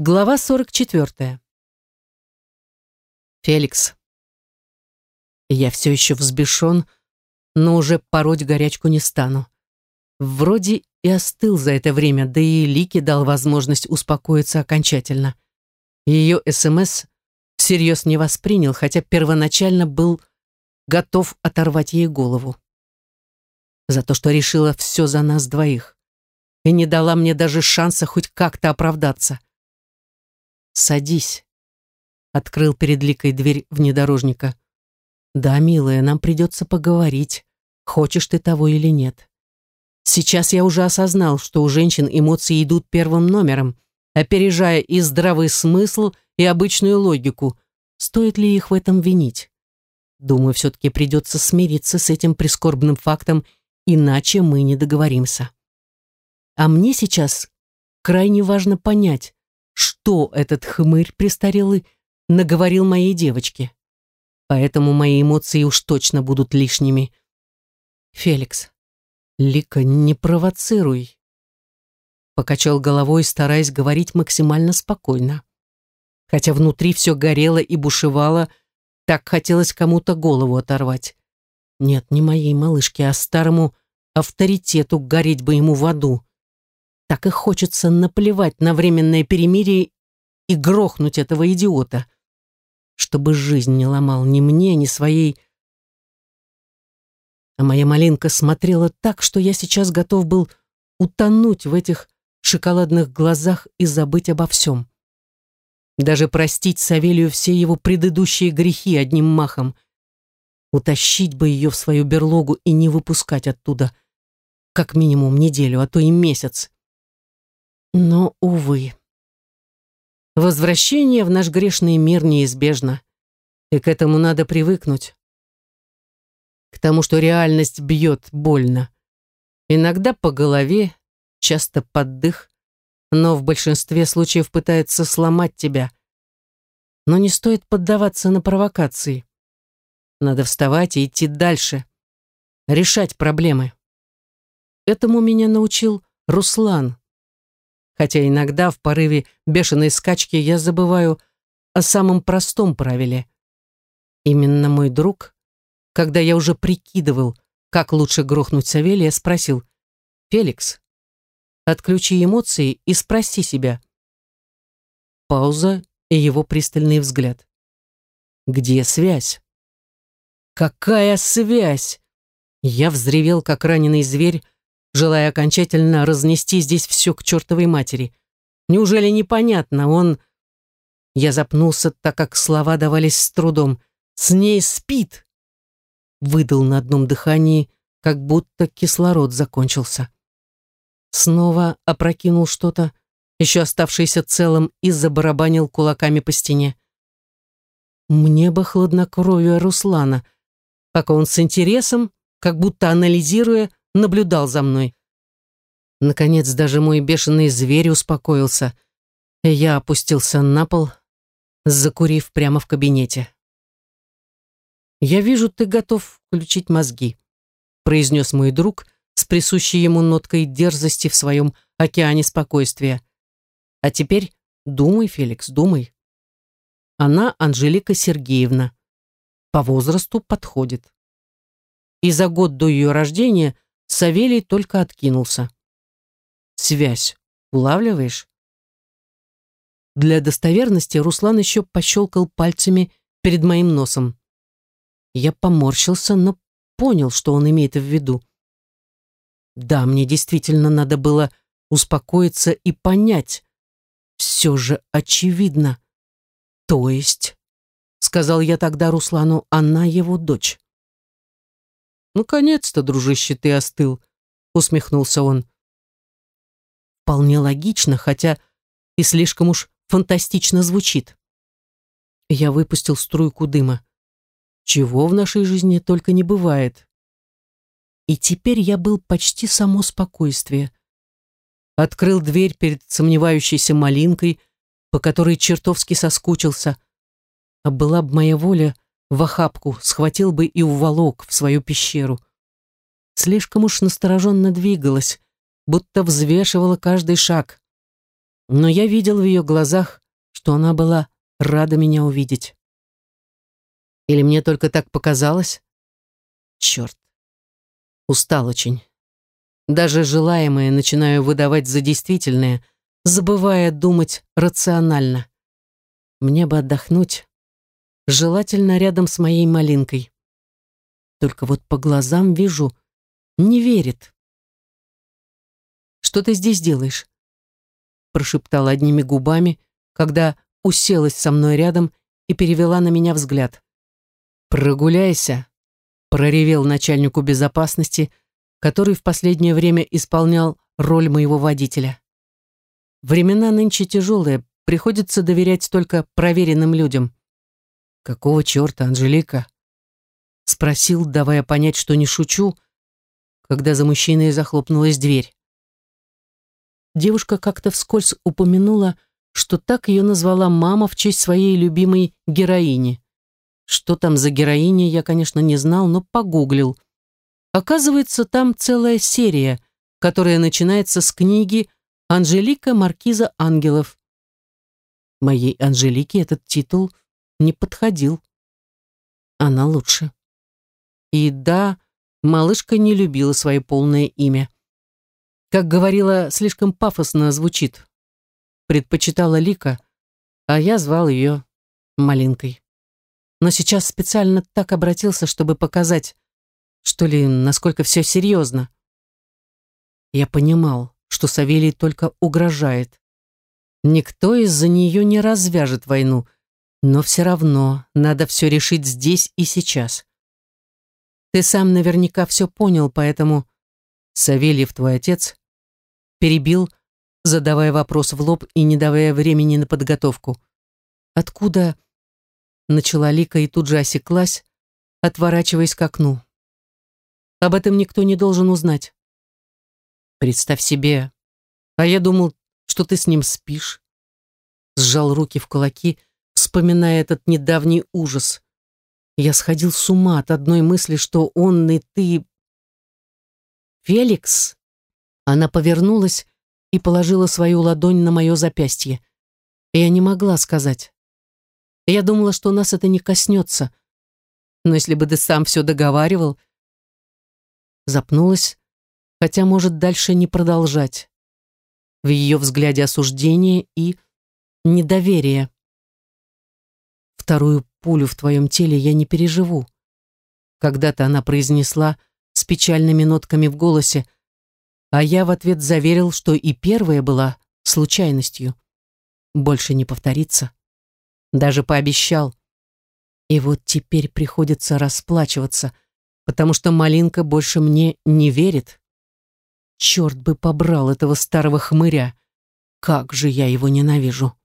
Глава 44. Феликс. Я все еще взбешен, но уже пороть горячку не стану. Вроде и остыл за это время, да и Лике дал возможность успокоиться окончательно. Ее СМС всерьез не воспринял, хотя первоначально был готов оторвать ей голову. За то, что решила все за нас двоих. И не дала мне даже шанса хоть как-то оправдаться. «Садись», — открыл перед Ликой дверь внедорожника. «Да, милая, нам придется поговорить, хочешь ты того или нет. Сейчас я уже осознал, что у женщин эмоции идут первым номером, опережая и здравый смысл, и обычную логику. Стоит ли их в этом винить? Думаю, все-таки придется смириться с этим прискорбным фактом, иначе мы не договоримся. А мне сейчас крайне важно понять, что этот хмырь престарелый наговорил моей девочке. Поэтому мои эмоции уж точно будут лишними. Феликс, Лика, не провоцируй. Покачал головой, стараясь говорить максимально спокойно. Хотя внутри все горело и бушевало, так хотелось кому-то голову оторвать. Нет, не моей малышке, а старому авторитету гореть бы ему в аду. Так и хочется наплевать на временное перемирие и грохнуть этого идиота. Чтобы жизнь не ломал ни мне, ни своей... А моя малинка смотрела так, что я сейчас готов был утонуть в этих шоколадных глазах и забыть обо всем. Даже простить Савелию все его предыдущие грехи одним махом. Утащить бы ее в свою берлогу и не выпускать оттуда. Как минимум неделю, а то и месяц. Но, увы. Возвращение в наш грешный мир неизбежно, и к этому надо привыкнуть. К тому, что реальность бьет больно. Иногда по голове, часто под дых, но в большинстве случаев пытается сломать тебя. Но не стоит поддаваться на провокации. Надо вставать и идти дальше, решать проблемы. Этому меня научил Руслан, хотя иногда в порыве бешеной скачки я забываю о самом простом правиле. Именно мой друг, когда я уже прикидывал, как лучше грохнуть Савелия, спросил, «Феликс, отключи эмоции и спроси себя». Пауза и его пристальный взгляд. «Где связь?» «Какая связь?» Я взревел, как раненый зверь, желая окончательно разнести здесь все к чертовой матери. Неужели непонятно, он... Я запнулся, так как слова давались с трудом. «С ней спит!» Выдал на одном дыхании, как будто кислород закончился. Снова опрокинул что-то, еще оставшееся целым, и забарабанил кулаками по стене. Мне бы хладнокровие Руслана, пока он с интересом, как будто анализируя, наблюдал за мной. Наконец даже мой бешеный зверь успокоился, я опустился на пол, закурив прямо в кабинете. «Я вижу, ты готов включить мозги», произнес мой друг с присущей ему ноткой дерзости в своем океане спокойствия. «А теперь думай, Феликс, думай». Она Анжелика Сергеевна. По возрасту подходит. И за год до ее рождения – Савелий только откинулся. «Связь. Улавливаешь?» Для достоверности Руслан еще пощелкал пальцами перед моим носом. Я поморщился, но понял, что он имеет в виду. Да, мне действительно надо было успокоиться и понять. Все же очевидно. То есть, сказал я тогда Руслану, она его дочь. «Наконец-то, дружище, ты остыл», — усмехнулся он. Вполне логично, хотя и слишком уж фантастично звучит. Я выпустил струйку дыма. Чего в нашей жизни только не бывает. И теперь я был почти само спокойствие. Открыл дверь перед сомневающейся малинкой, по которой чертовски соскучился. А была б моя воля — в охапку, схватил бы и уволок в свою пещеру. Слишком уж настороженно двигалась, будто взвешивала каждый шаг. Но я видел в ее глазах, что она была рада меня увидеть. Или мне только так показалось? Черт. Устал очень. Даже желаемое начинаю выдавать за действительное, забывая думать рационально. Мне бы отдохнуть, желательно рядом с моей малинкой. Только вот по глазам вижу, не верит. «Что ты здесь делаешь?» прошептала одними губами, когда уселась со мной рядом и перевела на меня взгляд. «Прогуляйся», — проревел начальнику безопасности, который в последнее время исполнял роль моего водителя. Времена нынче тяжелые, приходится доверять только проверенным людям. «Какого черта, Анжелика?» Спросил, давая понять, что не шучу, когда за мужчиной захлопнулась дверь. Девушка как-то вскользь упомянула, что так ее назвала мама в честь своей любимой героини. Что там за героиня, я, конечно, не знал, но погуглил. Оказывается, там целая серия, которая начинается с книги «Анжелика Маркиза Ангелов». Моей Анжелике этот титул не подходил. Она лучше. И да, малышка не любила свое полное имя. Как говорила, слишком пафосно звучит. Предпочитала Лика, а я звал ее Малинкой. Но сейчас специально так обратился, чтобы показать, что ли, насколько все серьезно. Я понимал, что Савелий только угрожает. Никто из-за нее не развяжет войну, но все равно надо все решить здесь и сейчас. Ты сам наверняка все понял, поэтому Савельев твой отец перебил, задавая вопрос в лоб и не давая времени на подготовку. Откуда начала Лика и тут же осеклась, отворачиваясь к окну. Об этом никто не должен узнать. Представь себе, а я думал, что ты с ним спишь. Сжал руки в кулаки, вспоминая этот недавний ужас. Я сходил с ума от одной мысли, что он и ты... Феликс? Она повернулась и положила свою ладонь на мое запястье. Я не могла сказать. Я думала, что нас это не коснется. Но если бы ты сам все договаривал... Запнулась, хотя может дальше не продолжать в ее взгляде осуждение и недоверие. Вторую пулю в твоем теле я не переживу. Когда-то она произнесла с печальными нотками в голосе, а я в ответ заверил, что и первая была случайностью. Больше не повторится. Даже пообещал. И вот теперь приходится расплачиваться, потому что Малинка больше мне не верит. Черт бы побрал этого старого хмыря. Как же я его ненавижу.